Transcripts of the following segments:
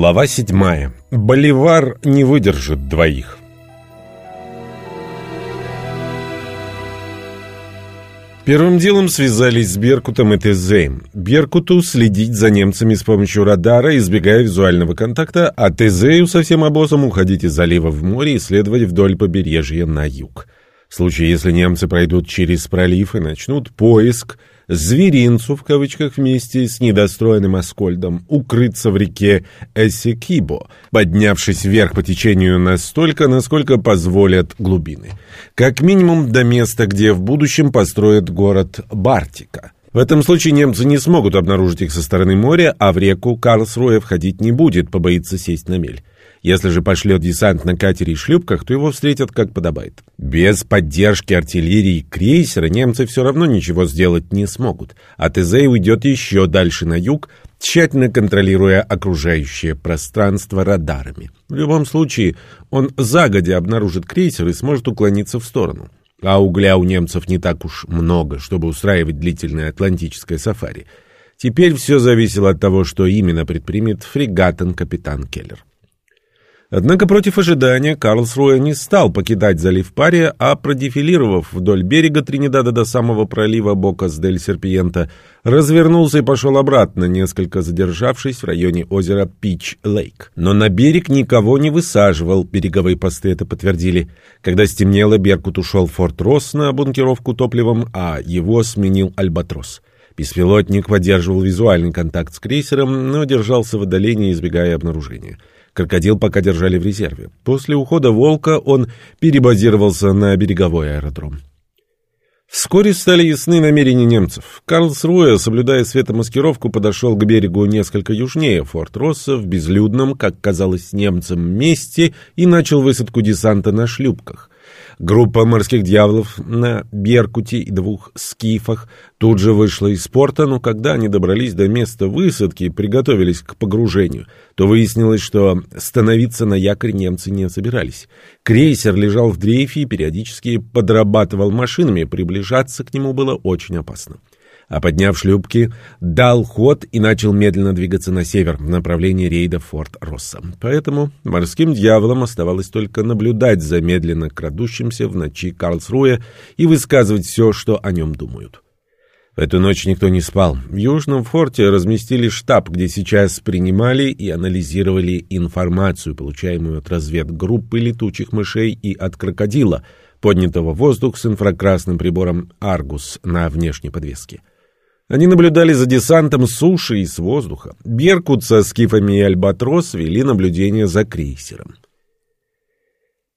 Глава 7. Боливар не выдержит двоих. Первым делом связались с Беркутом и Тезеем. Беркуту следить за немцами с помощью радара, избегая визуального контакта, а Тезею со всем обозом уходить из залива в море и следовать вдоль побережья на юг. В случае, если немцы пройдут через пролив и начнут поиск – зверинцу, в кавычках, вместе с недостроенным Аскольдом, укрыться в реке Эсикибо, поднявшись вверх по течению настолько, насколько позволят глубины. Как минимум до места, где в будущем построят город Бартика. В этом случае немцы не смогут обнаружить их со стороны моря, а в реку Карлсруэ входить не будет, побоится сесть на мель. Если же пошлет десант на катере и шлюпках, то его встретят как подобает. Без поддержки артиллерии и крейсера немцы все равно ничего сделать не смогут, а Тезей уйдет еще дальше на юг, тщательно контролируя окружающее пространство радарами. В любом случае, он загодя обнаружит крейсер и сможет уклониться в сторону. А угля у немцев не так уж много, чтобы устраивать длительное атлантическое сафари. Теперь все зависело от того, что именно предпримет фрегатен капитан Келлер. Однако против ожидания Карлсруэ не стал покидать залив Пария, а продефилировав вдоль берега Тринидада до самого пролива Бокас-дель-Серпиента, развернулся и пошел обратно, несколько задержавшись в районе озера Пич-Лейк. Но на берег никого не высаживал, береговые посты это подтвердили. Когда стемнело, Беркут ушел в Форт Росс на бункеровку топливом, а его сменил Альбатрос. Беспилотник поддерживал визуальный контакт с крейсером, но держался в отдалении, избегая обнаружения. Крокодил пока держали в резерве. После ухода «Волка» он перебазировался на береговой аэродром. Вскоре стали ясны намерения немцев. Карлсруэ, соблюдая светомаскировку, подошел к берегу несколько южнее Форт Росса в безлюдном, как казалось немцам, месте и начал высадку десанта на шлюпках. Группа морских дьяволов на Беркуте и двух скифах тут же вышла из порта, но когда они добрались до места высадки и приготовились к погружению, то выяснилось, что становиться на якорь немцы не собирались. Крейсер лежал в дрейфе и периодически подрабатывал машинами, приближаться к нему было очень опасно а подняв шлюпки, дал ход и начал медленно двигаться на север в направлении рейда Форт Росса. Поэтому морским дьяволам оставалось только наблюдать за медленно крадущимся в ночи Карлсруэ и высказывать все, что о нем думают. В эту ночь никто не спал. В Южном форте разместили штаб, где сейчас принимали и анализировали информацию, получаемую от разведгруппы летучих мышей и от крокодила, поднятого в воздух с инфракрасным прибором «Аргус» на внешней подвеске. Они наблюдали за десантом с суши и с воздуха. Беркут со скифами и Альбатрос вели наблюдение за крейсером.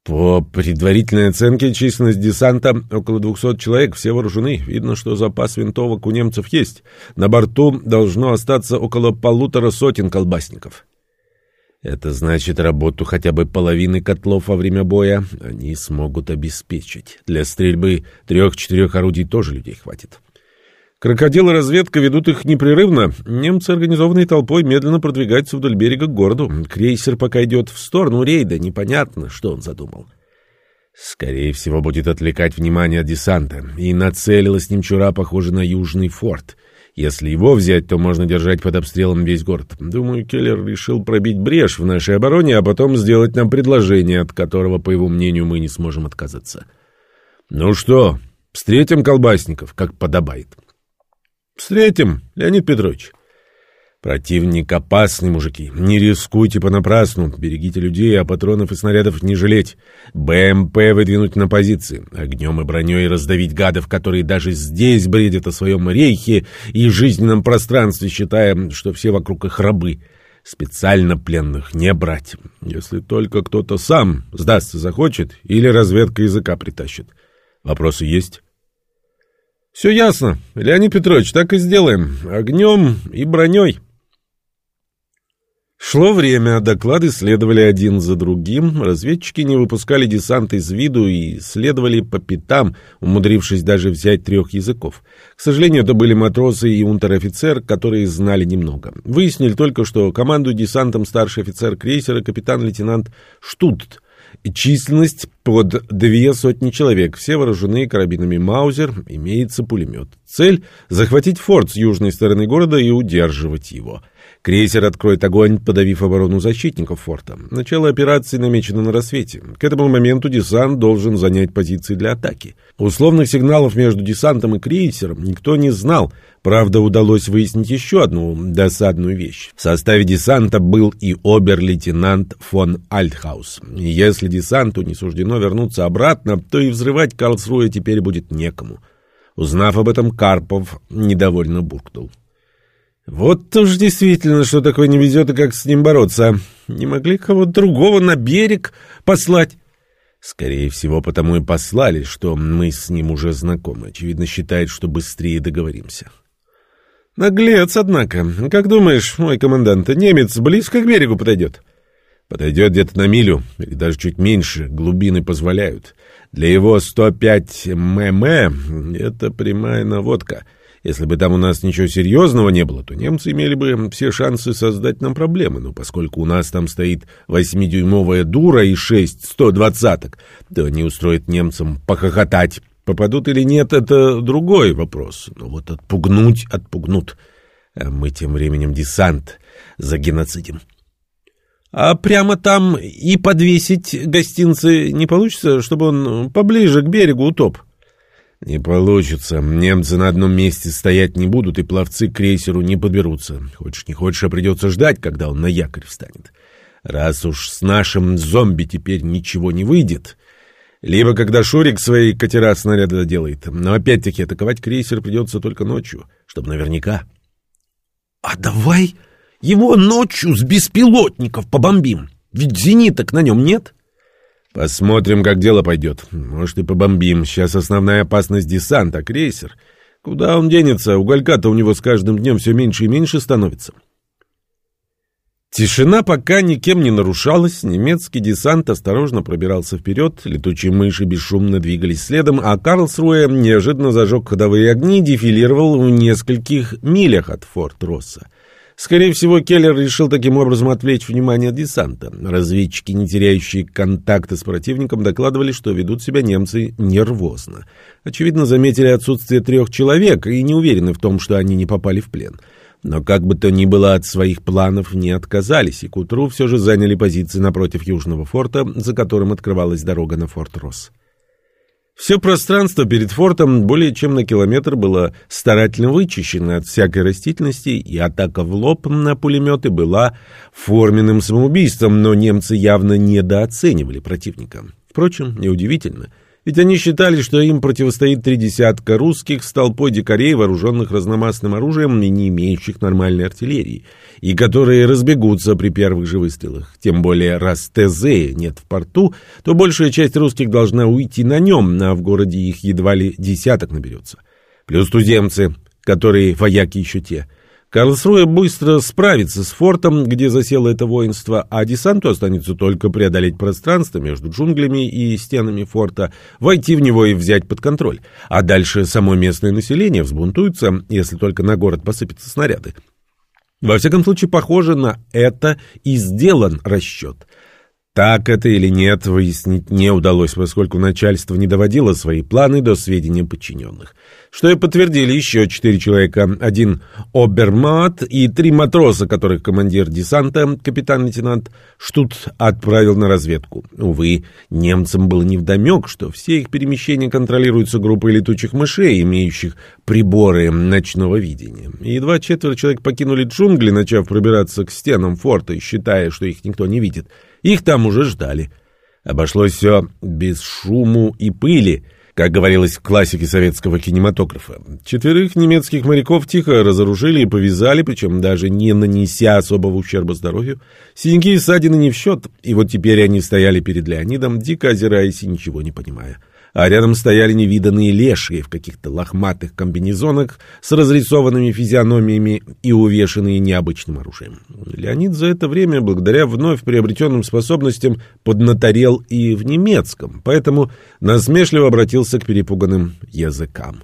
По предварительной оценке, численность десанта около 200 человек, все вооружены. Видно, что запас винтовок у немцев есть. На борту должно остаться около полутора сотен колбасников. Это значит, работу хотя бы половины котлов во время боя они смогут обеспечить. Для стрельбы трех-четырех орудий тоже людей хватит. Крокодилы разведка ведут их непрерывно. Немцы, организованной толпой, медленно продвигаются вдоль берега к городу. Крейсер пока идет в сторону рейда. Непонятно, что он задумал. Скорее всего, будет отвлекать внимание от десанта. И нацелилась немчура, похоже, на южный форт. Если его взять, то можно держать под обстрелом весь город. Думаю, Келлер решил пробить брешь в нашей обороне, а потом сделать нам предложение, от которого, по его мнению, мы не сможем отказаться. Ну что, встретим колбасников, как подобает. Встретим, Леонид Петрович. Противник опасный, мужики. Не рискуйте понапрасну. Берегите людей, а патронов и снарядов не жалеть. БМП выдвинуть на позиции. Огнем и броней раздавить гадов, которые даже здесь бредят о своем рейхе и жизненном пространстве, считая, что все вокруг их рабы. Специально пленных не брать. Если только кто-то сам сдастся захочет или разведка языка притащит. Вопросы есть? Все ясно. Леонид Петрович, так и сделаем. Огнем и броней. Шло время, доклады следовали один за другим, разведчики не выпускали десант из виду и следовали по пятам, умудрившись даже взять трех языков. К сожалению, это были матросы и унтер-офицер, которые знали немного. Выяснили только, что командует десантом старший офицер крейсера капитан-лейтенант Штутт, Численность под две сотни человек, все вооружены карабинами «Маузер», имеется пулемет. Цель – захватить форт с южной стороны города и удерживать его. Крейсер откроет огонь, подавив оборону защитников форта. Начало операции намечено на рассвете. К этому моменту десант должен занять позиции для атаки. Условных сигналов между десантом и крейсером никто не знал. Правда, удалось выяснить еще одну досадную вещь. В составе десанта был и обер-лейтенант фон Альтхаус. Если десанту не суждено вернуться обратно, то и взрывать Карлсруэ теперь будет некому. Узнав об этом, Карпов недовольно буркнул. Вот уж действительно, что такое не везет и как с ним бороться. Не могли кого-то другого на берег послать? Скорее всего, потому и послали, что мы с ним уже знакомы. Очевидно, считает, что быстрее договоримся. Наглец, однако. Как думаешь, мой командант, немец близко к берегу подойдет? Подойдет где-то на милю, или даже чуть меньше, глубины позволяют. Для его 105 мм это прямая наводка — если бы там у нас ничего серьезного не было, то немцы имели бы все шансы создать нам проблемы. Но поскольку у нас там стоит восьмидюймовая дура и шесть сто двадцаток, то не устроит немцам похохотать. Попадут или нет, это другой вопрос. Но вот отпугнуть отпугнут. А мы тем временем десант за геноцидим. А прямо там и подвесить гостинцы не получится, чтобы он поближе к берегу утоп? Не получится. Немцы на одном месте стоять не будут, и пловцы к крейсеру не подберутся. Хочешь не хочешь, а придется ждать, когда он на якорь встанет. Раз уж с нашим зомби теперь ничего не выйдет... Либо когда Шурик свои катера снаряды делает. Но опять-таки атаковать крейсер придется только ночью, чтобы наверняка. — А давай его ночью с беспилотников побомбим. Ведь зениток на нем нет. — Посмотрим, как дело пойдет. Может, и побомбим. Сейчас основная опасность десант, а крейсер... Куда он денется? Уголька-то у него с каждым днем все меньше и меньше становится. Тишина пока никем не нарушалась, немецкий десант осторожно пробирался вперед, летучие мыши бесшумно двигались следом, а Карлсруэ неожиданно зажег ходовые огни и дефилировал в нескольких милях от форт Росса. Скорее всего, Келлер решил таким образом отвлечь внимание десанта. Разведчики, не теряющие контакта с противником, докладывали, что ведут себя немцы нервозно. Очевидно, заметили отсутствие трех человек и не уверены в том, что они не попали в плен. Но как бы то ни было, от своих планов не отказались, и к утру все же заняли позиции напротив Южного форта, за которым открывалась дорога на форт Росс. Все пространство перед фортом более чем на километр было старательно вычищено от всякой растительности, и атака в лоб на пулеметы была форменным самоубийством, но немцы явно недооценивали противника. Впрочем, неудивительно – ведь они считали, что им противостоит три десятка русских с толпой дикарей, вооруженных разномастным оружием и не имеющих нормальной артиллерии, и которые разбегутся при первых же выстрелах. Тем более, раз ТЗ нет в порту, то большая часть русских должна уйти на нем, а в городе их едва ли десяток наберется. Плюс туземцы, которые вояки еще те – Карлсруэ быстро справится с фортом, где засело это воинство, а десанту останется только преодолеть пространство между джунглями и стенами форта, войти в него и взять под контроль. А дальше само местное население взбунтуется, если только на город посыпятся снаряды. Во всяком случае, похоже на это и сделан расчет. Так это или нет, выяснить не удалось, поскольку начальство не доводило свои планы до сведения подчиненных. Что и подтвердили еще четыре человека. Один обермат и три матроса, которых командир десанта, капитан-лейтенант Штут, отправил на разведку. Увы, немцам было невдомек, что все их перемещения контролируются группой летучих мышей, имеющих приборы ночного видения. Едва четверо человек покинули джунгли, начав пробираться к стенам форта, считая, что их никто не видит — их там уже ждали. Обошлось все без шуму и пыли, как говорилось в классике советского кинематографа. Четверых немецких моряков тихо разоружили и повязали, причем даже не нанеся особого ущерба здоровью. Синяки и ссадины не в счет, и вот теперь они стояли перед Леонидом, дико озираясь и ничего не понимая а рядом стояли невиданные лешие в каких-то лохматых комбинезонах с разрисованными физиономиями и увешанные необычным оружием. Леонид за это время, благодаря вновь приобретенным способностям, поднаторел и в немецком, поэтому насмешливо обратился к перепуганным языкам.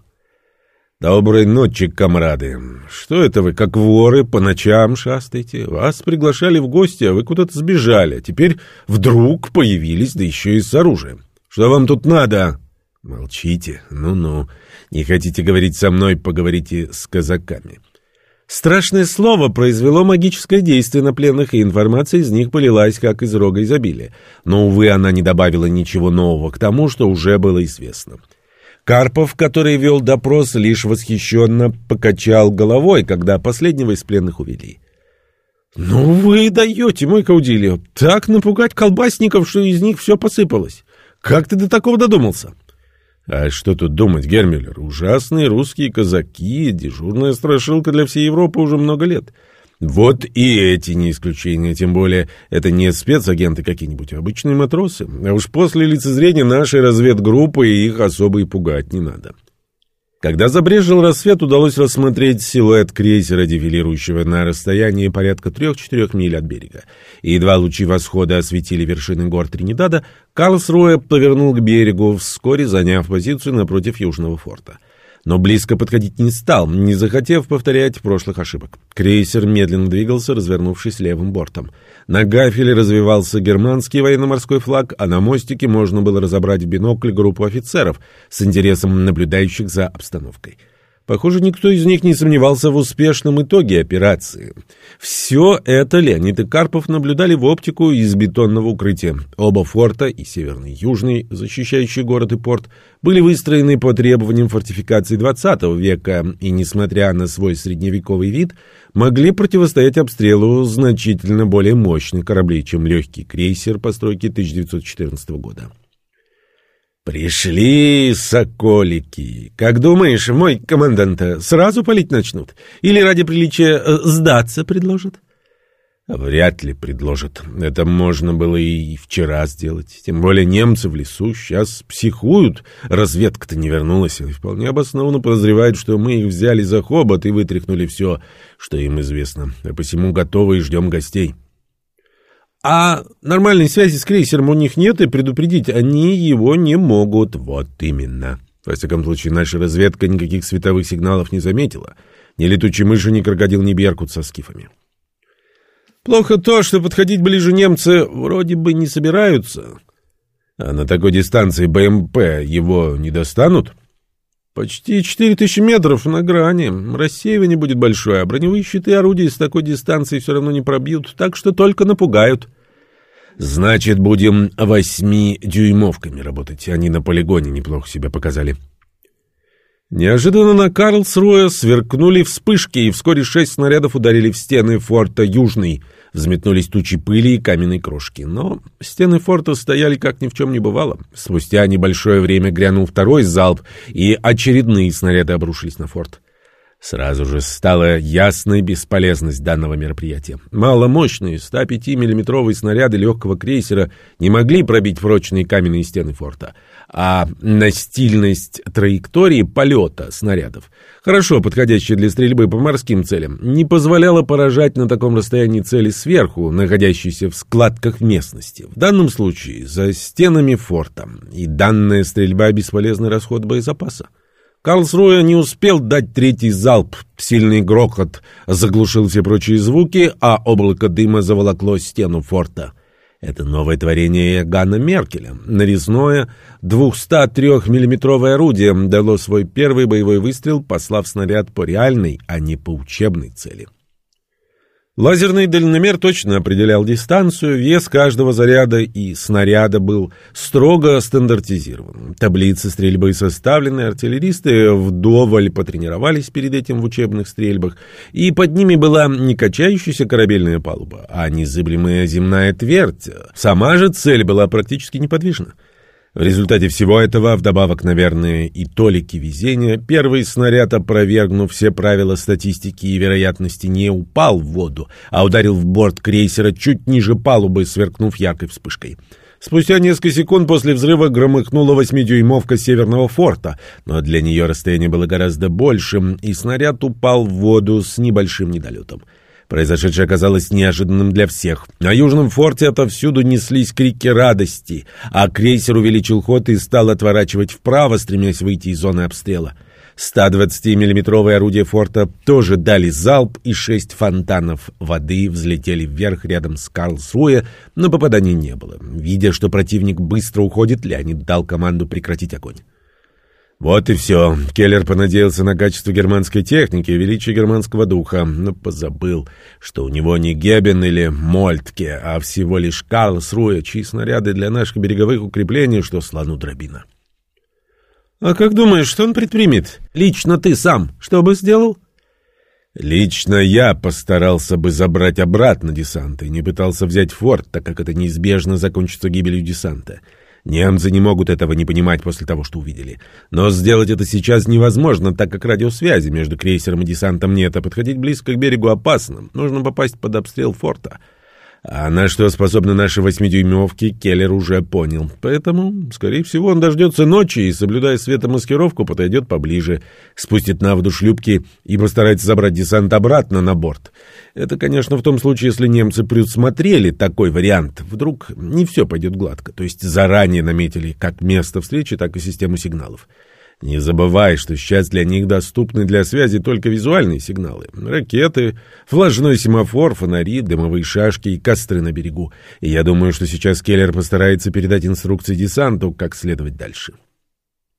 «Доброй ночи, комрады! Что это вы, как воры, по ночам шастаете? Вас приглашали в гости, а вы куда-то сбежали, а теперь вдруг появились, да еще и с оружием. Что вам тут надо?» «Молчите. Ну-ну. Не хотите говорить со мной, поговорите с казаками». Страшное слово произвело магическое действие на пленных, и информация из них полилась, как из рога изобилия. Но, увы, она не добавила ничего нового к тому, что уже было известно. Карпов, который вел допрос, лишь восхищенно покачал головой, когда последнего из пленных увели. «Ну вы даете, мой Каудилио, так напугать колбасников, что из них все посыпалось. Как ты до такого додумался?» А что тут думать, Гермюллер? Ужасные русские казаки, дежурная страшилка для всей Европы уже много лет. Вот и эти не исключение, тем более это не спецагенты какие-нибудь, а обычные матросы. А уж после лицезрения нашей разведгруппы их особо и пугать не надо. Когда забрежил рассвет, удалось рассмотреть силуэт крейсера, дефилирующего на расстоянии порядка трех-четырех миль от берега. И едва лучи восхода осветили вершины гор Тринидада, Карлсруэ повернул к берегу, вскоре заняв позицию напротив южного форта но близко подходить не стал, не захотев повторять прошлых ошибок. Крейсер медленно двигался, развернувшись левым бортом. На гафеле развивался германский военно-морской флаг, а на мостике можно было разобрать в бинокль группу офицеров, с интересом наблюдающих за обстановкой. Похоже, никто из них не сомневался в успешном итоге операции. Все это Леонид и Карпов наблюдали в оптику из бетонного укрытия. Оба форта, и северный, и южный, защищающие город и порт, были выстроены по требованиям фортификации XX века и, несмотря на свой средневековый вид, могли противостоять обстрелу значительно более мощных кораблей, чем легкий крейсер постройки 1914 года. «Пришли соколики. Как думаешь, мой командант сразу палить начнут? Или ради приличия э, сдаться предложат?» Вряд ли предложат. Это можно было и вчера сделать. Тем более немцы в лесу сейчас психуют. Разведка-то не вернулась. И вполне обоснованно подозревают, что мы их взяли за хобот и вытряхнули все, что им известно. А посему готовы и ждем гостей. А нормальной связи с крейсером у них нет, и предупредить они его не могут. Вот именно. Во всяком случае, наша разведка никаких световых сигналов не заметила. Ни летучей мыши, ни крокодил, ни беркут со скифами. Плохо то, что подходить ближе немцы вроде бы не собираются. А на такой дистанции БМП его не достанут? Почти четыре тысячи метров на грани. Рассеивание будет большое, а броневые щиты и орудия с такой дистанции все равно не пробьют, так что только напугают. Значит, будем восьми дюймовками работать. Они на полигоне неплохо себя показали. Неожиданно на Карлсруэ сверкнули вспышки, и вскоре шесть снарядов ударили в стены форта Южный — Взметнулись тучи пыли и каменной крошки. Но стены форта стояли как ни в чем не бывало. Спустя небольшое время грянул второй залп, и очередные снаряды обрушились на форт. Сразу же стала ясной бесполезность данного мероприятия. Маломощные 105 миллиметровые снаряды легкого крейсера не могли пробить прочные каменные стены форта, а настильность траектории полета снарядов, хорошо подходящая для стрельбы по морским целям, не позволяла поражать на таком расстоянии цели сверху, находящиеся в складках местности. В данном случае за стенами форта, и данная стрельба — бесполезный расход боезапаса. Карлсруэ не успел дать третий залп. Сильный грохот заглушил все прочие звуки, а облако дыма заволокло стену форта. Это новое творение Ганна Меркеля. Нарезное 203-миллиметровое орудие дало свой первый боевой выстрел, послав снаряд по реальной, а не по учебной цели. Лазерный дальномер точно определял дистанцию, вес каждого заряда и снаряда был строго стандартизирован. Таблицы стрельбы составлены, артиллеристы вдоволь потренировались перед этим в учебных стрельбах, и под ними была не качающаяся корабельная палуба, а незыблемая земная твердь. Сама же цель была практически неподвижна. В результате всего этого, вдобавок, наверное, и толики везения, первый снаряд, опровергнув все правила статистики и вероятности, не упал в воду, а ударил в борт крейсера чуть ниже палубы, сверкнув яркой вспышкой. Спустя несколько секунд после взрыва громыхнула восьмидюймовка северного форта, но для нее расстояние было гораздо большим, и снаряд упал в воду с небольшим недолетом. Произошедшее оказалось неожиданным для всех. На южном форте отовсюду неслись крики радости, а крейсер увеличил ход и стал отворачивать вправо, стремясь выйти из зоны обстрела. 120-миллиметровые орудия форта тоже дали залп, и шесть фонтанов воды взлетели вверх рядом с Карлсруэ, но попаданий не было. Видя, что противник быстро уходит, Леонид дал команду прекратить огонь. Вот и все. Келлер понадеялся на качество германской техники и величие германского духа, но позабыл, что у него не Гебен или Мольтке, а всего лишь Карлсруэ, чьи снаряды для наших береговых укреплений, что слону дробина. «А как думаешь, что он предпримет? Лично ты сам что бы сделал?» Лично я постарался бы забрать обратно десант и не пытался взять форт, так как это неизбежно закончится гибелью десанта. Немцы не могут этого не понимать после того, что увидели. Но сделать это сейчас невозможно, так как радиосвязи между крейсером и десантом нет, а подходить близко к берегу опасно. Нужно попасть под обстрел форта. А на что способны наши восьмидюймовки, Келлер уже понял. Поэтому, скорее всего, он дождется ночи и, соблюдая светомаскировку, подойдет поближе, спустит на воду шлюпки и постарается забрать десант обратно на борт. Это, конечно, в том случае, если немцы предусмотрели такой вариант. Вдруг не все пойдет гладко, то есть заранее наметили как место встречи, так и систему сигналов. Не забывай, что сейчас для них доступны для связи только визуальные сигналы. Ракеты, флажной семафор, фонари, дымовые шашки и костры на берегу. И я думаю, что сейчас Келлер постарается передать инструкции десанту, как следовать дальше.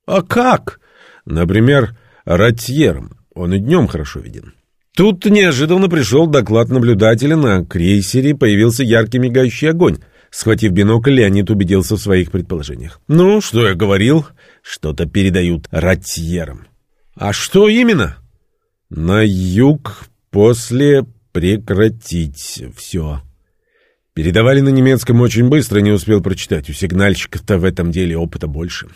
А как? Например, ротьером. Он и днем хорошо виден. Тут неожиданно пришел доклад наблюдателя на крейсере, появился яркий мигающий огонь. Схватив бинокль, Леонид убедился в своих предположениях. «Ну, что я говорил? Что-то передают ротьерам». «А что именно?» «На юг после прекратить все». Передавали на немецком очень быстро, не успел прочитать. У сигнальщиков-то в этом деле опыта больше.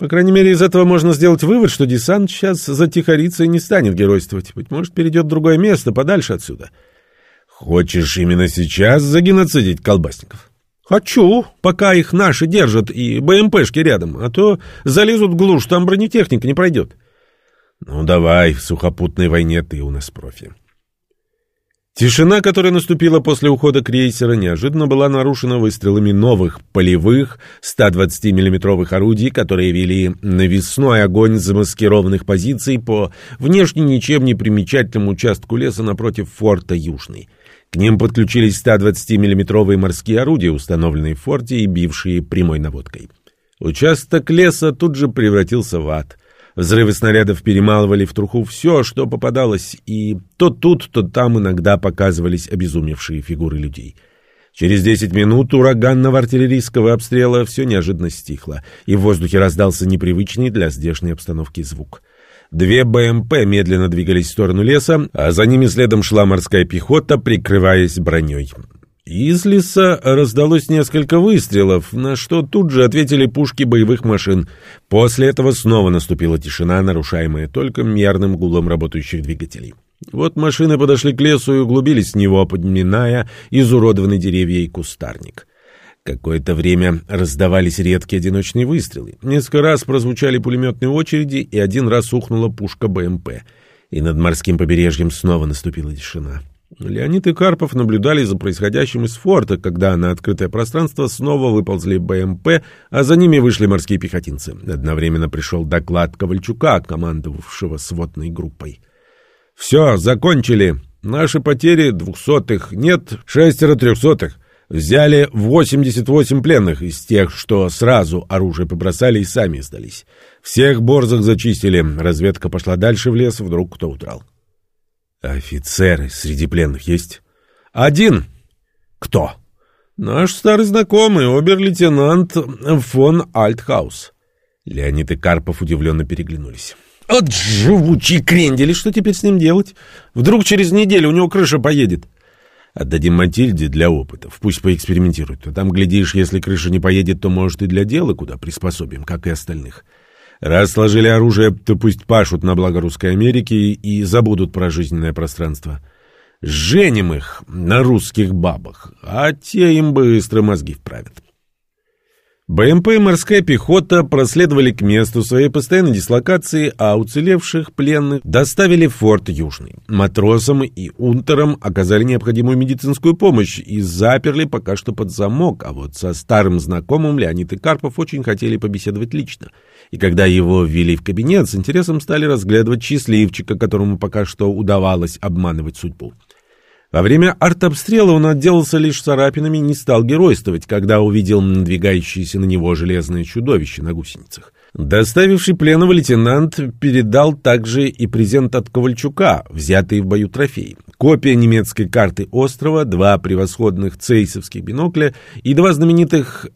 По крайней мере, из этого можно сделать вывод, что десант сейчас затихарится и не станет геройствовать. Быть может, перейдет в другое место, подальше отсюда. Хочешь именно сейчас загеноцидить колбасников? «Хочу, пока их наши держат и БМПшки рядом, а то залезут в глушь, там бронетехника не пройдет». «Ну давай, в сухопутной войне ты у нас профи». Тишина, которая наступила после ухода крейсера, неожиданно была нарушена выстрелами новых полевых 120 миллиметровых орудий, которые вели навесной огонь замаскированных позиций по внешне ничем не примечательному участку леса напротив форта Южный. К ним подключились 120 миллиметровые морские орудия, установленные в форте и бившие прямой наводкой. Участок леса тут же превратился в ад. Взрывы снарядов перемалывали в труху все, что попадалось, и то тут, то там иногда показывались обезумевшие фигуры людей. Через 10 минут ураганного артиллерийского обстрела все неожиданно стихло, и в воздухе раздался непривычный для здешней обстановки звук. Две БМП медленно двигались в сторону леса, а за ними следом шла морская пехота, прикрываясь броней. Из леса раздалось несколько выстрелов, на что тут же ответили пушки боевых машин. После этого снова наступила тишина, нарушаемая только мерным гулом работающих двигателей. Вот машины подошли к лесу и углубились в него, подминая изуродованные деревья и кустарник. Какое-то время раздавались редкие одиночные выстрелы. Несколько раз прозвучали пулеметные очереди, и один раз ухнула пушка БМП. И над морским побережьем снова наступила тишина. Леонид и Карпов наблюдали за происходящим из форта, когда на открытое пространство снова выползли БМП, а за ними вышли морские пехотинцы. Одновременно пришел доклад Ковальчука, командовавшего сводной группой. «Все, закончили. Наши потери двухсотых нет, шестеро трехсотых. Взяли 88 пленных из тех, что сразу оружие побросали и сами сдались. Всех борзых зачистили. Разведка пошла дальше в лес, вдруг кто удрал. Офицеры среди пленных есть? Один. Кто? Наш старый знакомый, обер-лейтенант фон Альтхаус. Леонид и Карпов удивленно переглянулись. От живучий крендели, что теперь с ним делать? Вдруг через неделю у него крыша поедет. Отдадим Матильде для опытов. Пусть поэкспериментирует. А там, глядишь, если крыша не поедет, то, может, и для дела куда приспособим, как и остальных. Раз сложили оружие, то пусть пашут на благо Русской Америки и забудут про жизненное пространство. Женим их на русских бабах, а те им быстро мозги вправят. БМП и морская пехота проследовали к месту своей постоянной дислокации, а уцелевших пленных доставили в форт Южный. Матросам и унтерам оказали необходимую медицинскую помощь и заперли пока что под замок, а вот со старым знакомым Леонид и Карпов очень хотели побеседовать лично. И когда его ввели в кабинет, с интересом стали разглядывать счастливчика, которому пока что удавалось обманывать судьбу. Во время артобстрела он отделался лишь царапинами не стал геройствовать, когда увидел надвигающееся на него железное чудовище на гусеницах. Доставивший пленного лейтенант передал также и презент от Ковальчука, взятый в бою трофей. Копия немецкой карты острова, два превосходных цейсовских бинокля и два знаменитых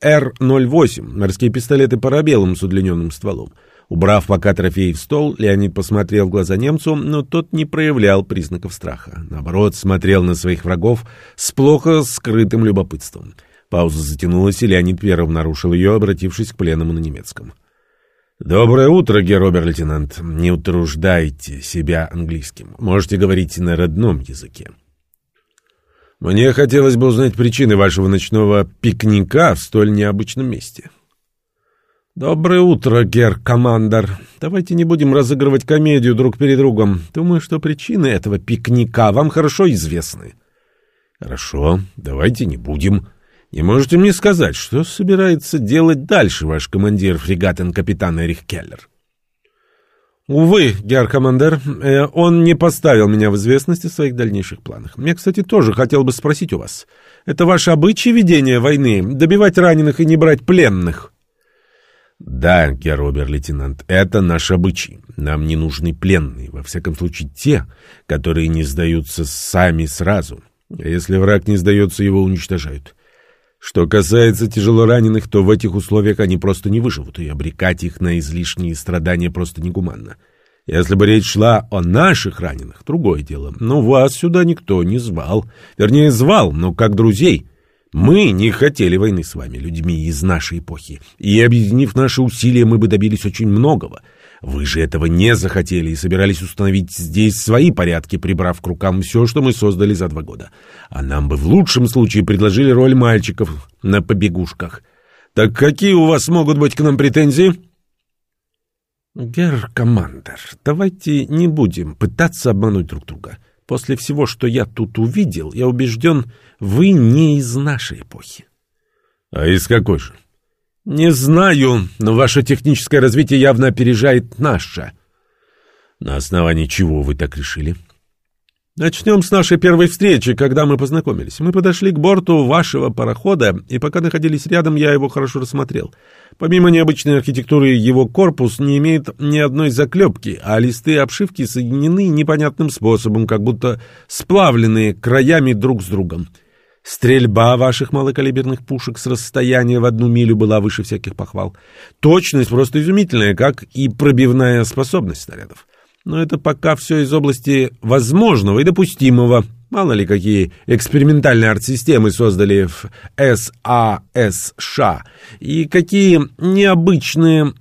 Р-08, морские пистолеты парабеллум с удлиненным стволом. Убрав пока трофей в стол, Леонид посмотрел в глаза немцу, но тот не проявлял признаков страха. Наоборот, смотрел на своих врагов с плохо скрытым любопытством. Пауза затянулась, и Леонид первым нарушил ее, обратившись к пленному на немецком. «Доброе утро, герр-обер-лейтенант. Не утруждайте себя английским. Можете говорить на родном языке». «Мне хотелось бы узнать причины вашего ночного пикника в столь необычном месте». «Доброе утро, гер-командор. Давайте не будем разыгрывать комедию друг перед другом. Думаю, что причины этого пикника вам хорошо известны». «Хорошо, давайте не будем». Не можете мне сказать, что собирается делать дальше ваш командир фрегатен капитан Эрих Келлер? Увы, герр-командер, э, он не поставил меня в известность о своих дальнейших планах. Мне, кстати, тоже хотел бы спросить у вас. Это ваше обычай ведения войны — добивать раненых и не брать пленных? Да, герр-обер-лейтенант, это наш обычай. Нам не нужны пленные, во всяком случае те, которые не сдаются сами сразу. Если враг не сдается, его уничтожают. Что касается тяжелораненых, то в этих условиях они просто не выживут, и обрекать их на излишние страдания просто негуманно. Если бы речь шла о наших раненых, другое дело. Но вас сюда никто не звал. Вернее, звал, но как друзей. Мы не хотели войны с вами, людьми из нашей эпохи. И, объединив наши усилия, мы бы добились очень многого — вы же этого не захотели и собирались установить здесь свои порядки, прибрав к рукам все, что мы создали за два года. А нам бы в лучшем случае предложили роль мальчиков на побегушках. Так какие у вас могут быть к нам претензии? Герр командер, давайте не будем пытаться обмануть друг друга. После всего, что я тут увидел, я убежден, вы не из нашей эпохи. А из какой же? «Не знаю, но ваше техническое развитие явно опережает наше». «На основании чего вы так решили?» Начнем с нашей первой встречи, когда мы познакомились. Мы подошли к борту вашего парохода, и пока находились рядом, я его хорошо рассмотрел. Помимо необычной архитектуры, его корпус не имеет ни одной заклепки, а листы обшивки соединены непонятным способом, как будто сплавленные краями друг с другом. Стрельба ваших малокалиберных пушек с расстояния в одну милю была выше всяких похвал. Точность просто изумительная, как и пробивная способность снарядов. Но это пока все из области возможного и допустимого. Мало ли какие экспериментальные арт-системы создали в САСШ и какие необычные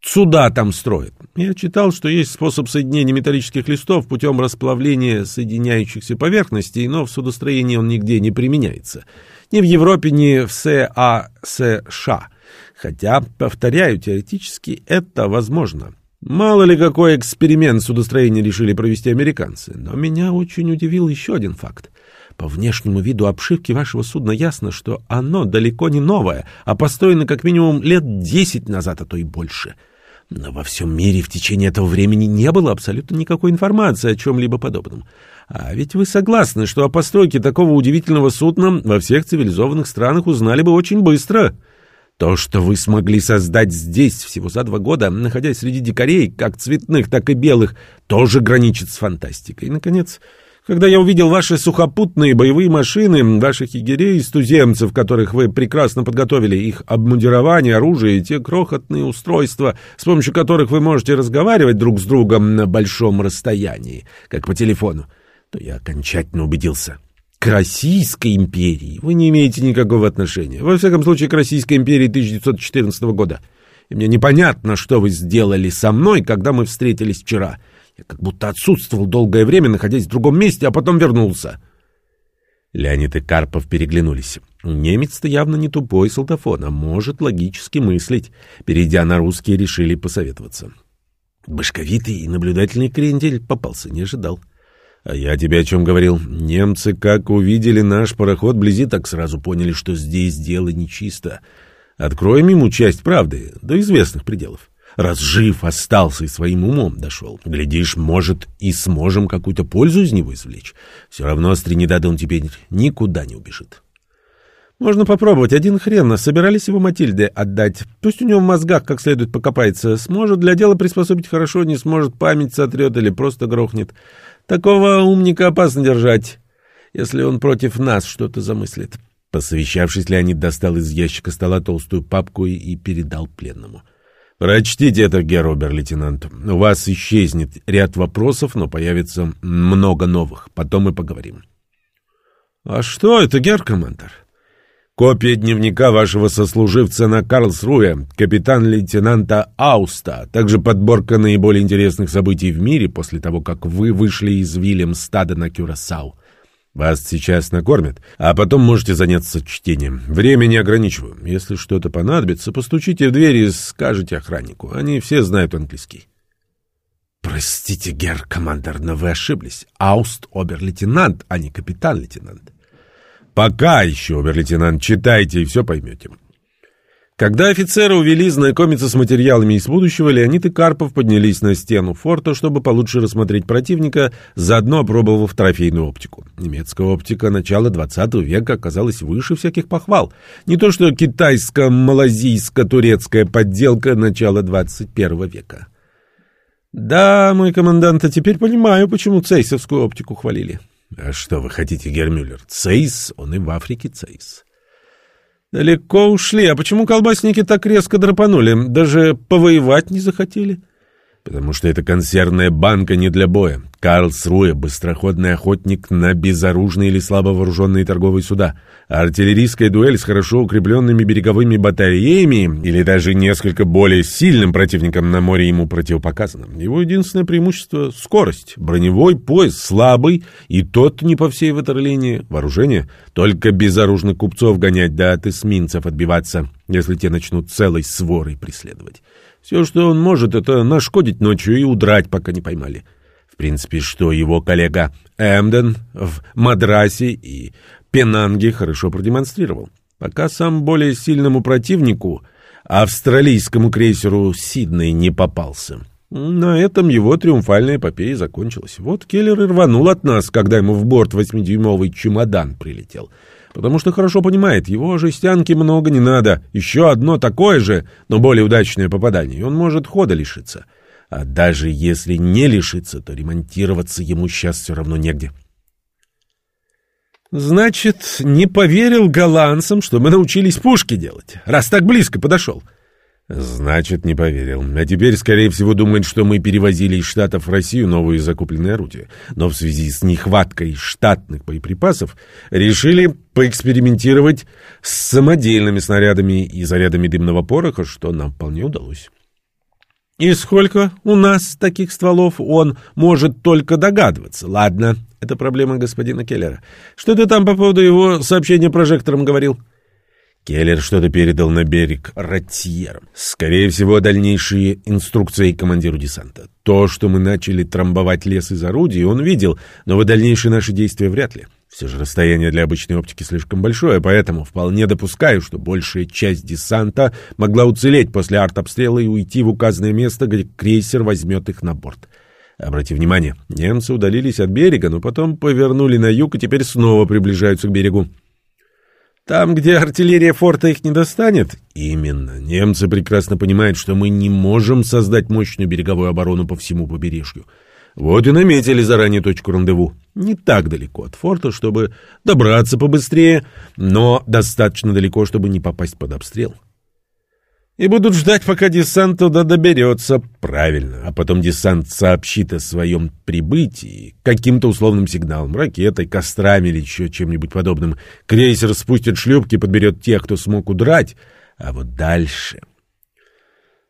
суда там строят. Я читал, что есть способ соединения металлических листов путем расплавления соединяющихся поверхностей, но в судостроении он нигде не применяется. Ни в Европе, ни в САСШ. Хотя, повторяю, теоретически это возможно. Мало ли какой эксперимент судостроения решили провести американцы. Но меня очень удивил еще один факт. По внешнему виду обшивки вашего судна ясно, что оно далеко не новое, а построено как минимум лет десять назад, а то и больше — но во всем мире в течение этого времени не было абсолютно никакой информации о чем-либо подобном. А ведь вы согласны, что о постройке такого удивительного судна во всех цивилизованных странах узнали бы очень быстро. То, что вы смогли создать здесь всего за два года, находясь среди дикарей, как цветных, так и белых, тоже граничит с фантастикой. И, наконец, когда я увидел ваши сухопутные боевые машины, ваших егерей и туземцев, которых вы прекрасно подготовили, их обмундирование, оружие и те крохотные устройства, с помощью которых вы можете разговаривать друг с другом на большом расстоянии, как по телефону, то я окончательно убедился. К Российской империи вы не имеете никакого отношения. Во всяком случае, к Российской империи 1914 года. И мне непонятно, что вы сделали со мной, когда мы встретились вчера. Я как будто отсутствовал долгое время, находясь в другом месте, а потом вернулся. Леонид и Карпов переглянулись. Немец-то явно не тупой солдафон, а может логически мыслить. Перейдя на русский, решили посоветоваться. Башковитый и наблюдательный крендель попался, не ожидал. А я тебе о чем говорил? Немцы, как увидели наш пароход вблизи, так сразу поняли, что здесь дело нечисто. Откроем ему часть правды, до известных пределов раз жив остался и своим умом дошел. Глядишь, может, и сможем какую-то пользу из него извлечь. Все равно с Тринидада он теперь никуда не убежит. Можно попробовать. Один хрен. Собирались его Матильде отдать. Пусть у него в мозгах как следует покопается. Сможет для дела приспособить хорошо, не сможет память сотрет или просто грохнет. Такого умника опасно держать, если он против нас что-то замыслит. Посовещавшись, Леонид достал из ящика стола толстую папку и, и передал пленному. «Прочтите это, герр обер-лейтенант. У вас исчезнет ряд вопросов, но появится много новых. Потом мы поговорим». «А что это, герр-командор?» Копия дневника вашего сослуживца на Карлсруе, капитан-лейтенанта Ауста, также подборка наиболее интересных событий в мире после того, как вы вышли из Вильямстада на Кюрасау. Вас сейчас накормят, а потом можете заняться чтением. Время не ограничиваю. Если что-то понадобится, постучите в дверь и скажете охраннику. Они все знают английский. Простите, герр командор, но вы ошиблись. Ауст обер-лейтенант, а не капитан-лейтенант. Пока еще, обер-лейтенант, читайте и все поймете. Когда офицера увели знакомиться с материалами из будущего, Леонид и Карпов поднялись на стену форта, чтобы получше рассмотреть противника, заодно опробовав трофейную оптику. Немецкая оптика начала 20 века оказалась выше всяких похвал. Не то что китайско-малазийско-турецкая подделка начала 21 века. Да, мой командант, а теперь понимаю, почему цейсовскую оптику хвалили. А что вы хотите, Гермюллер? Цейс, он и в Африке Цейс. Далеко ушли. А почему колбасники так резко драпанули? Даже повоевать не захотели? Потому что это консервная банка не для боя. Карлсруэ — быстроходный охотник на безоружные или слабо вооруженные торговые суда. артиллерийская дуэль с хорошо укрепленными береговыми батареями или даже несколько более сильным противником на море ему противопоказано. Его единственное преимущество — скорость. Броневой пояс слабый, и тот не по всей ватерлинии. Вооружение — только безоружных купцов гонять, да от эсминцев отбиваться, если те начнут целой сворой преследовать. Все, что он может, это нашкодить ночью и удрать, пока не поймали. В принципе, что его коллега Эмден в Мадрасе и Пенанге хорошо продемонстрировал. Пока сам более сильному противнику, австралийскому крейсеру Сидней, не попался. На этом его триумфальная эпопея закончилась. Вот Келлер и рванул от нас, когда ему в борт восьмидюймовый чемодан прилетел — потому что хорошо понимает, его жестянки много не надо. Еще одно такое же, но более удачное попадание, и он может хода лишиться. А даже если не лишиться, то ремонтироваться ему сейчас все равно негде. Значит, не поверил голландцам, что мы научились пушки делать, раз так близко подошел. — Значит, не поверил. А теперь, скорее всего, думает, что мы перевозили из Штатов в Россию новые закупленные орудия. Но в связи с нехваткой штатных боеприпасов решили поэкспериментировать с самодельными снарядами и зарядами дымного пороха, что нам вполне удалось. И сколько у нас таких стволов, он может только догадываться. Ладно, это проблема господина Келлера. Что ты там по поводу его сообщения прожектором говорил? — Келлер что-то передал на берег ротьерам. Скорее всего, дальнейшие инструкции командиру десанта. То, что мы начали трамбовать лес из орудий, он видел, но в дальнейшие наши действия вряд ли. Все же расстояние для обычной оптики слишком большое, поэтому вполне допускаю, что большая часть десанта могла уцелеть после артобстрела и уйти в указанное место, где крейсер возьмет их на борт. Обрати внимание, немцы удалились от берега, но потом повернули на юг и теперь снова приближаются к берегу. Там, где артиллерия форта их не достанет? Именно. Немцы прекрасно понимают, что мы не можем создать мощную береговую оборону по всему побережью. Вот и наметили заранее точку рандеву. Не так далеко от форта, чтобы добраться побыстрее, но достаточно далеко, чтобы не попасть под обстрел и будут ждать, пока десант туда доберется. Правильно. А потом десант сообщит о своем прибытии каким-то условным сигналом, ракетой, кострами или еще чем-нибудь подобным. Крейсер спустит шлюпки, подберет тех, кто смог удрать. А вот дальше...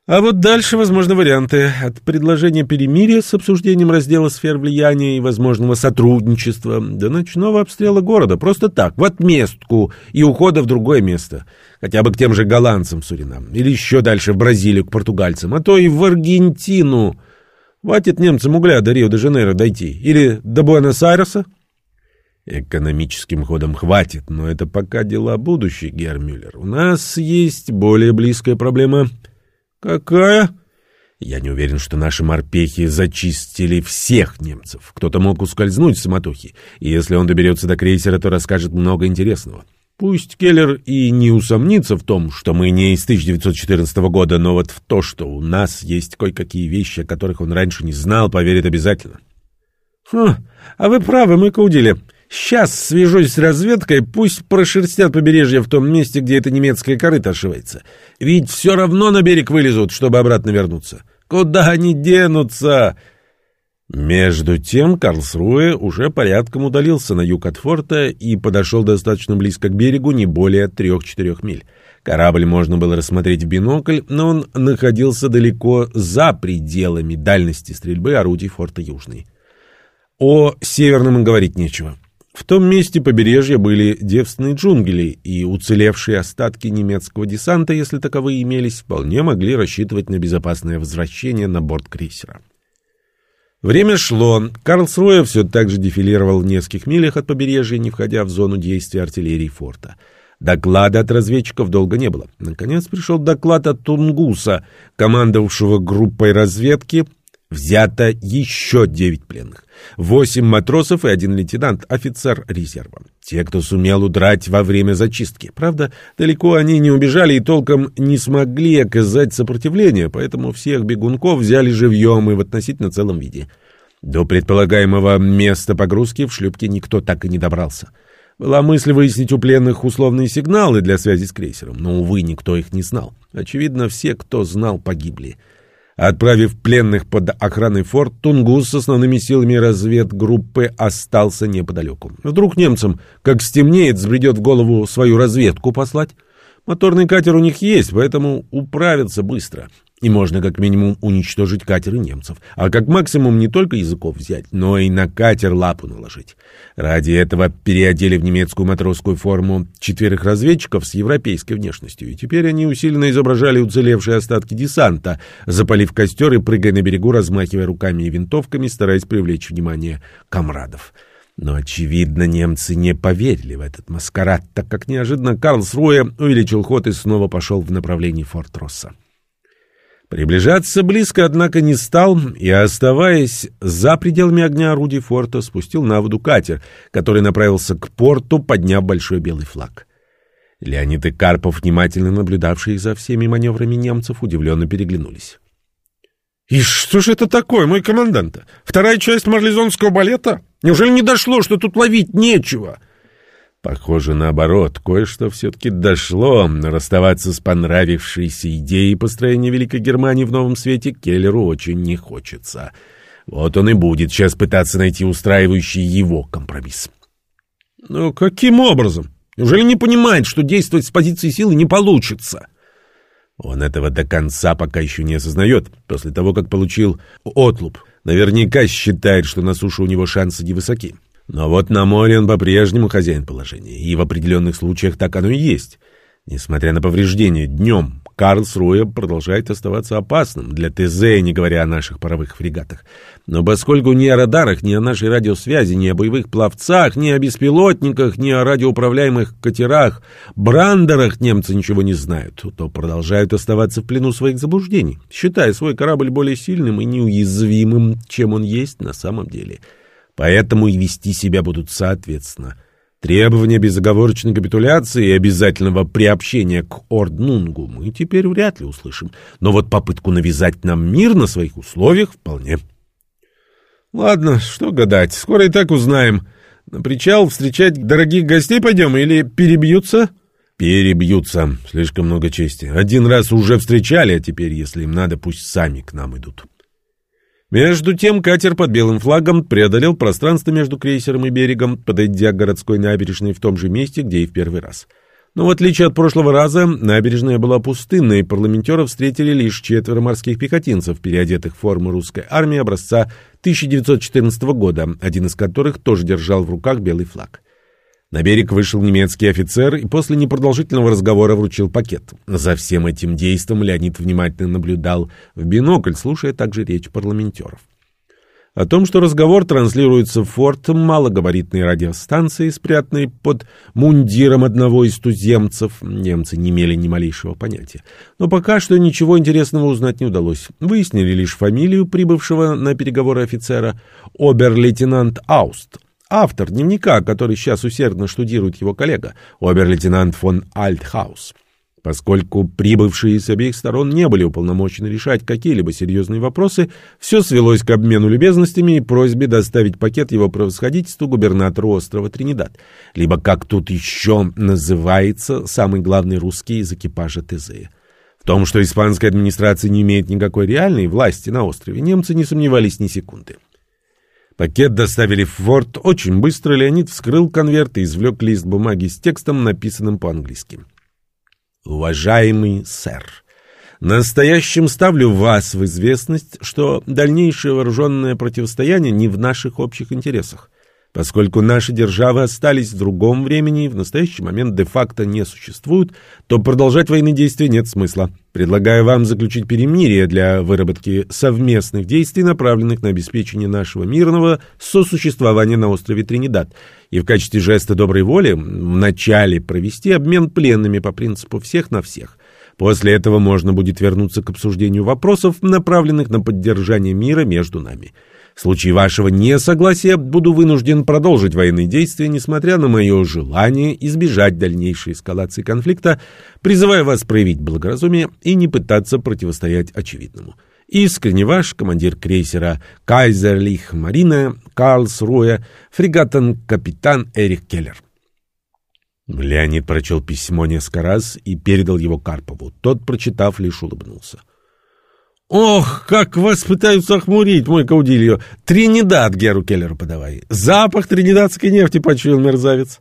А вот дальше возможны варианты. От предложения перемирия с обсуждением раздела сфер влияния и возможного сотрудничества до ночного обстрела города. Просто так, в отместку и ухода в другое место. Хотя бы к тем же голландцам в Суринам. Или еще дальше в Бразилию к португальцам. А то и в Аргентину. Хватит немцам угля до Рио-де-Жанейро дойти. Или до Буэнос-Айреса. Экономическим ходом хватит, но это пока дела будущие, Гермюллер. У нас есть более близкая проблема — «Какая?» Я не уверен, что наши морпехи зачистили всех немцев. Кто-то мог ускользнуть с самотохи, и если он доберется до крейсера, то расскажет много интересного. Пусть Келлер и не усомнится в том, что мы не из 1914 года, но вот в то, что у нас есть кое-какие вещи, о которых он раньше не знал, поверит обязательно. Хм, а вы правы, мы каудили. Сейчас свяжусь с разведкой, пусть прошерстят побережье в том месте, где эта немецкая корыта ошивается. Ведь все равно на берег вылезут, чтобы обратно вернуться. Куда они денутся? Между тем Карлсруэ уже порядком удалился на юг от форта и подошел достаточно близко к берегу, не более трех-четырех миль. Корабль можно было рассмотреть в бинокль, но он находился далеко за пределами дальности стрельбы орудий форта Южный. О северном говорить нечего. В том месте побережья были девственные джунгли, и уцелевшие остатки немецкого десанта, если таковые имелись, вполне могли рассчитывать на безопасное возвращение на борт крейсера. Время шло. Карлсруэ все так же дефилировал в нескольких милях от побережья, не входя в зону действия артиллерии форта. Доклада от разведчиков долго не было. Наконец пришел доклад от Тунгуса, командовавшего группой разведки, Взято еще девять пленных. Восемь матросов и один лейтенант, офицер резерва. Те, кто сумел удрать во время зачистки. Правда, далеко они не убежали и толком не смогли оказать сопротивление, поэтому всех бегунков взяли живьем и в относительно целом виде. До предполагаемого места погрузки в шлюпке никто так и не добрался. Была мысль выяснить у пленных условные сигналы для связи с крейсером, но, увы, никто их не знал. Очевидно, все, кто знал, погибли. Отправив пленных под охраной форт, Тунгус с основными силами разведгруппы остался неподалеку. Вдруг немцам, как стемнеет, взбредет в голову свою разведку послать? Моторный катер у них есть, поэтому управятся быстро. И можно как минимум уничтожить катеры немцев, а как максимум не только языков взять, но и на катер лапу наложить. Ради этого переодели в немецкую матросскую форму четверых разведчиков с европейской внешностью, и теперь они усиленно изображали уцелевшие остатки десанта, запалив костер и прыгая на берегу, размахивая руками и винтовками, стараясь привлечь внимание комрадов. Но, очевидно, немцы не поверили в этот маскарад, так как неожиданно Карлсруэ увеличил ход и снова пошел в направлении Форт-Росса. Приближаться близко, однако, не стал и, оставаясь за пределами огня орудий форта, спустил на воду катер, который направился к порту, подняв большой белый флаг. Леонид и Карпов, внимательно наблюдавшие за всеми маневрами немцев, удивленно переглянулись. «И что же это такое, мой командант? Вторая часть марлезонского балета? Неужели не дошло, что тут ловить нечего?» Похоже, наоборот, кое-что все-таки дошло. Расставаться с понравившейся идеей построения Великой Германии в новом свете Келлеру очень не хочется. Вот он и будет сейчас пытаться найти устраивающий его компромисс. Но каким образом? Неужели не понимает, что действовать с позиции силы не получится? Он этого до конца пока еще не осознает. После того, как получил отлуп, наверняка считает, что на суше у него шансы невысоки. Но вот на море он по-прежнему хозяин положения, и в определенных случаях так оно и есть. Несмотря на повреждения днем, Карлсруэ продолжает оставаться опасным для ТЗ, не говоря о наших паровых фрегатах. Но поскольку ни о радарах, ни о нашей радиосвязи, ни о боевых пловцах, ни о беспилотниках, ни о радиоуправляемых катерах, брандерах немцы ничего не знают, то продолжают оставаться в плену своих заблуждений, считая свой корабль более сильным и неуязвимым, чем он есть на самом деле — Поэтому и вести себя будут соответственно. Требования безоговорочной капитуляции и обязательного приобщения к Орднунгу мы теперь вряд ли услышим. Но вот попытку навязать нам мир на своих условиях вполне. Ладно, что гадать, скоро и так узнаем. На причал встречать дорогих гостей пойдем или перебьются? Перебьются. Слишком много чести. Один раз уже встречали, а теперь, если им надо, пусть сами к нам идут. Между тем катер под белым флагом преодолел пространство между крейсером и берегом, подойдя к городской набережной в том же месте, где и в первый раз. Но в отличие от прошлого раза, набережная была пустынной, и парламентеров встретили лишь четверо морских пехотинцев, переодетых в форму русской армии образца 1914 года, один из которых тоже держал в руках белый флаг. На берег вышел немецкий офицер и после непродолжительного разговора вручил пакет. За всем этим действом Леонид внимательно наблюдал в бинокль, слушая также речь парламентеров. О том, что разговор транслируется в форт малогабаритной радиостанции, спрятанной под мундиром одного из туземцев, немцы не имели ни малейшего понятия. Но пока что ничего интересного узнать не удалось. Выяснили лишь фамилию прибывшего на переговоры офицера, обер-лейтенант Ауст. Автор дневника, который сейчас усердно штудирует его коллега, обер-лейтенант фон Альтхаус. Поскольку прибывшие с обеих сторон не были уполномочены решать какие-либо серьезные вопросы, все свелось к обмену любезностями и просьбе доставить пакет его превосходительству губернатору острова Тринидад, либо, как тут еще называется, самый главный русский из экипажа ТЗ. В том, что испанская администрация не имеет никакой реальной власти на острове, немцы не сомневались ни секунды. Пакет доставили в форт очень быстро, Леонид вскрыл конверт и извлек лист бумаги с текстом, написанным по-английски. Уважаемый сэр, настоящим ставлю вас в известность, что дальнейшее вооруженное противостояние не в наших общих интересах. Поскольку наши державы остались в другом времени и в настоящий момент де-факто не существуют, то продолжать военные действия нет смысла. Предлагаю вам заключить перемирие для выработки совместных действий, направленных на обеспечение нашего мирного сосуществования на острове Тринидад, и в качестве жеста доброй воли вначале провести обмен пленными по принципу всех на всех. После этого можно будет вернуться к обсуждению вопросов, направленных на поддержание мира между нами. В случае вашего несогласия буду вынужден продолжить военные действия, несмотря на мое желание избежать дальнейшей эскалации конфликта, призывая вас проявить благоразумие и не пытаться противостоять очевидному. Искренне ваш командир крейсера «Кайзерлих Марина» Карлсруэ, фрегатен-капитан Эрих Келлер. Леонид прочел письмо несколько раз и передал его Карпову. Тот, прочитав, лишь улыбнулся. Ох, как вас пытаются охмурить, мой Каудильо. Тринидад Геру Келлеру подавай. Запах тринидадской нефти почуял мерзавец.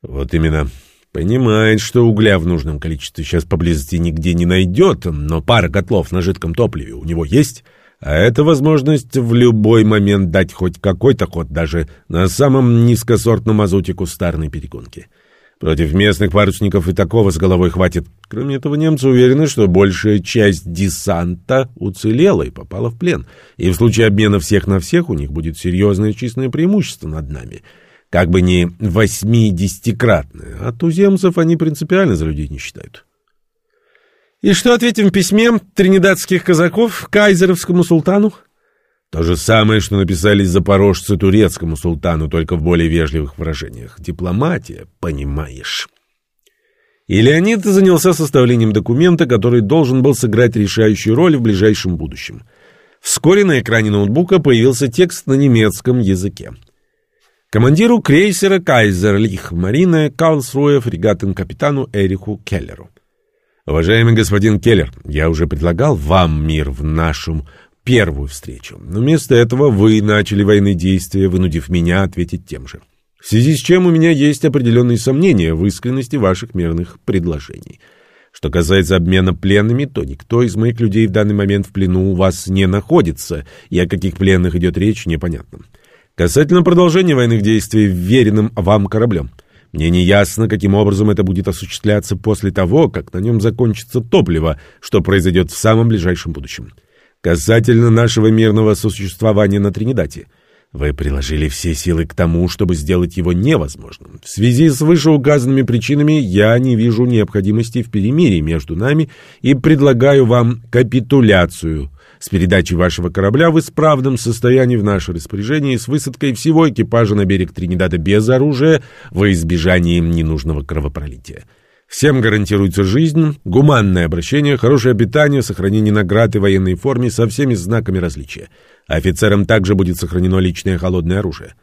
Вот именно. Понимает, что угля в нужном количестве сейчас поблизости нигде не найдет, но пара котлов на жидком топливе у него есть, а это возможность в любой момент дать хоть какой-то ход даже на самом низкосортном азоте кустарной перегонки. — Против местных парусников и такого с головой хватит. Кроме этого, немцы уверены, что большая часть десанта уцелела и попала в плен. И в случае обмена всех на всех у них будет серьезное численное преимущество над нами. Как бы не восьмидесятикратное. А туземцев они принципиально за людей не считают. И что ответим в письме тринидадских казаков кайзеровскому султану? То же самое, что написали запорожцы турецкому султану, только в более вежливых выражениях. Дипломатия, понимаешь. И Леонид занялся составлением документа, который должен был сыграть решающую роль в ближайшем будущем. Вскоре на экране ноутбука появился текст на немецком языке. Командиру крейсера «Кайзер Лих» Марина Карлсруэ фрегатен-капитану Эриху Келлеру. Уважаемый господин Келлер, я уже предлагал вам мир в нашем первую встречу. Но вместо этого вы начали военные действия, вынудив меня ответить тем же. В связи с чем у меня есть определенные сомнения в искренности ваших мирных предложений. Что касается обмена пленными, то никто из моих людей в данный момент в плену у вас не находится, и о каких пленных идет речь, непонятно. Касательно продолжения военных действий веренным вам кораблем. Мне не ясно, каким образом это будет осуществляться после того, как на нем закончится топливо, что произойдет в самом ближайшем будущем. Касательно нашего мирного сосуществования на Тринидаде. Вы приложили все силы к тому, чтобы сделать его невозможным. В связи с вышеуказанными причинами я не вижу необходимости в перемирии между нами и предлагаю вам капитуляцию с передачей вашего корабля в исправном состоянии в наше распоряжение и с высадкой всего экипажа на берег Тринидада без оружия во избежание ненужного кровопролития. Всем гарантируется жизнь, гуманное обращение, хорошее питание, сохранение наград и военной форме со всеми знаками различия. Офицерам также будет сохранено личное холодное оружие.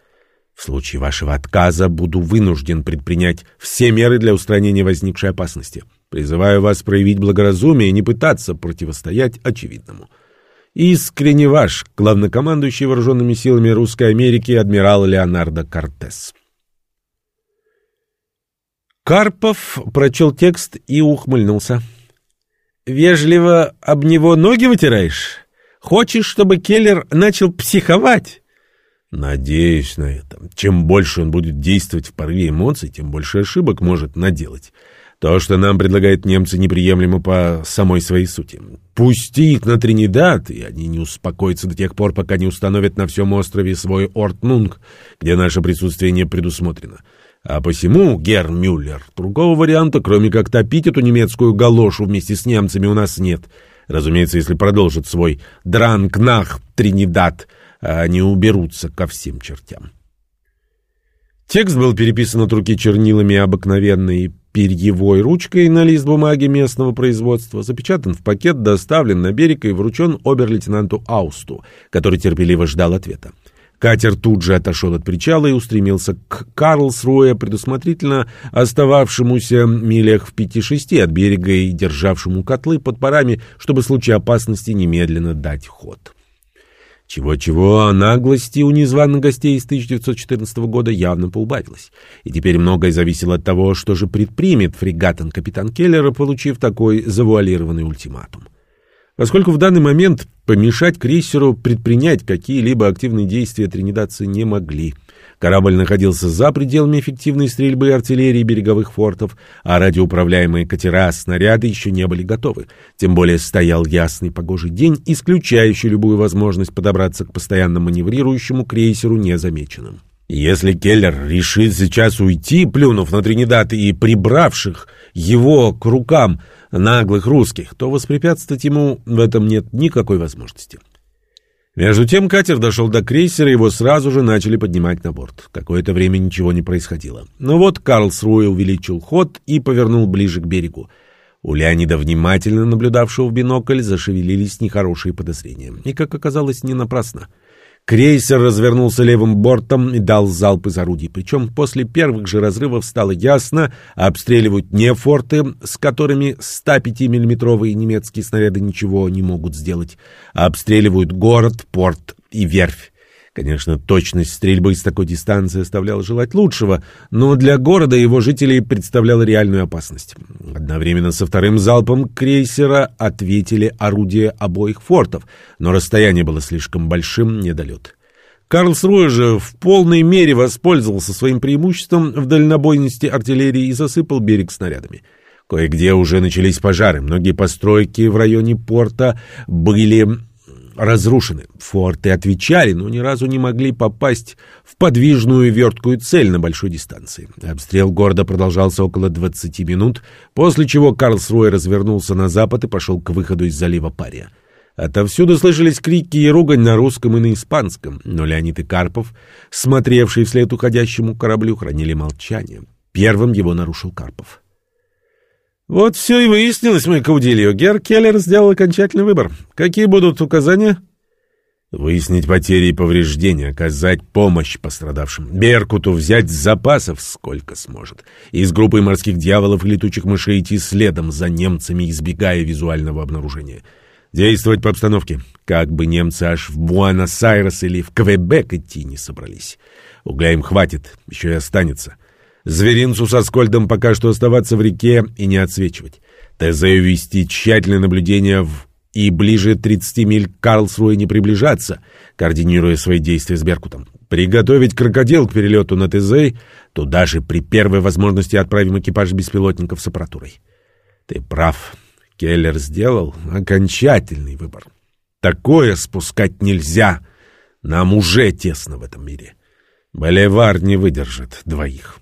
В случае вашего отказа буду вынужден предпринять все меры для устранения возникшей опасности. Призываю вас проявить благоразумие и не пытаться противостоять очевидному. Искренне ваш, главнокомандующий вооруженными силами Русской Америки адмирал Леонардо Кортес. Карпов прочел текст и ухмыльнулся. «Вежливо об него ноги вытираешь? Хочешь, чтобы Келлер начал психовать?» «Надеюсь на это. Чем больше он будет действовать в порыве эмоций, тем больше ошибок может наделать. То, что нам предлагают немцы, неприемлемо по самой своей сути. Пусти их на Тринидад, и они не успокоятся до тех пор, пока не установят на всем острове свой Ортнунг, где наше присутствие не предусмотрено». А посему, Герр Мюллер, другого варианта, кроме как топить эту немецкую галошу вместе с немцами, у нас нет. Разумеется, если продолжат свой дранкнах Тринидад, они уберутся ко всем чертям. Текст был переписан от руки чернилами обыкновенной перьевой ручкой на лист бумаги местного производства, запечатан в пакет, доставлен на берег и вручен обер-лейтенанту Аусту, который терпеливо ждал ответа. Катер тут же отошел от причала и устремился к Карлсруэ, предусмотрительно остававшемуся милях в пяти-шести от берега и державшему котлы под парами, чтобы в случае опасности немедленно дать ход. Чего-чего, а наглости у незваных гостей из 1914 года явно поубавилось. И теперь многое зависело от того, что же предпримет фрегатан капитан Келлера, получив такой завуалированный ультиматум. Поскольку в данный момент помешать крейсеру предпринять какие-либо активные действия тринидадцы не могли – Корабль находился за пределами эффективной стрельбы артиллерии береговых фортов, а радиоуправляемые катера снаряды еще не были готовы. Тем более стоял ясный погожий день, исключающий любую возможность подобраться к постоянно маневрирующему крейсеру незамеченным. Если Келлер решит сейчас уйти, плюнув на Тринидад и прибравших его к рукам наглых русских, то воспрепятствовать ему в этом нет никакой возможности. Между тем катер дошел до крейсера, его сразу же начали поднимать на борт. Какое-то время ничего не происходило. Но вот Карлсруэ увеличил ход и повернул ближе к берегу. У Леонида, внимательно наблюдавшего в бинокль, зашевелились нехорошие подозрения. И, как оказалось, не напрасно. Крейсер развернулся левым бортом и дал залп из орудий. Причем после первых же разрывов стало ясно, обстреливают не форты, с которыми 105 миллиметровые немецкие снаряды ничего не могут сделать, а обстреливают город, порт и верфь. Конечно, точность стрельбы с такой дистанции оставляла желать лучшего, но для города и его жителей представляла реальную опасность. Одновременно со вторым залпом крейсера ответили орудия обоих фортов, но расстояние было слишком большим, недолет. Карлсруэ же в полной мере воспользовался своим преимуществом в дальнобойности артиллерии и засыпал берег снарядами. Кое-где уже начались пожары, многие постройки в районе порта были разрушены. Форты отвечали, но ни разу не могли попасть в подвижную верткую цель на большой дистанции. Обстрел города продолжался около 20 минут, после чего Карлсруэ развернулся на запад и пошел к выходу из залива Пария. Отовсюду слышались крики и ругань на русском и на испанском, но Леонид и Карпов, смотревшие вслед уходящему кораблю, хранили молчание. Первым его нарушил Карпов. Вот все и выяснилось, мой Каудильо. Гер Келлер сделал окончательный выбор. Какие будут указания? Выяснить потери и повреждения, оказать помощь пострадавшим. Беркуту взять с запасов сколько сможет. Из группы морских дьяволов и летучих мышей идти следом за немцами, избегая визуального обнаружения. Действовать по обстановке. Как бы немцы аж в Буэнос-Айрес или в Квебек идти не собрались. Угля им хватит, еще и останется. Зверинцу со Скольдом пока что оставаться в реке и не отсвечивать. ТЗ вести тщательное наблюдение в и ближе 30 миль к Карлсруэ не приближаться, координируя свои действия с Беркутом. Приготовить крокодил к перелету на ТЗ, туда же при первой возможности отправим экипаж беспилотников с аппаратурой. Ты прав. Келлер сделал окончательный выбор. Такое спускать нельзя. Нам уже тесно в этом мире. Боливар не выдержит двоих.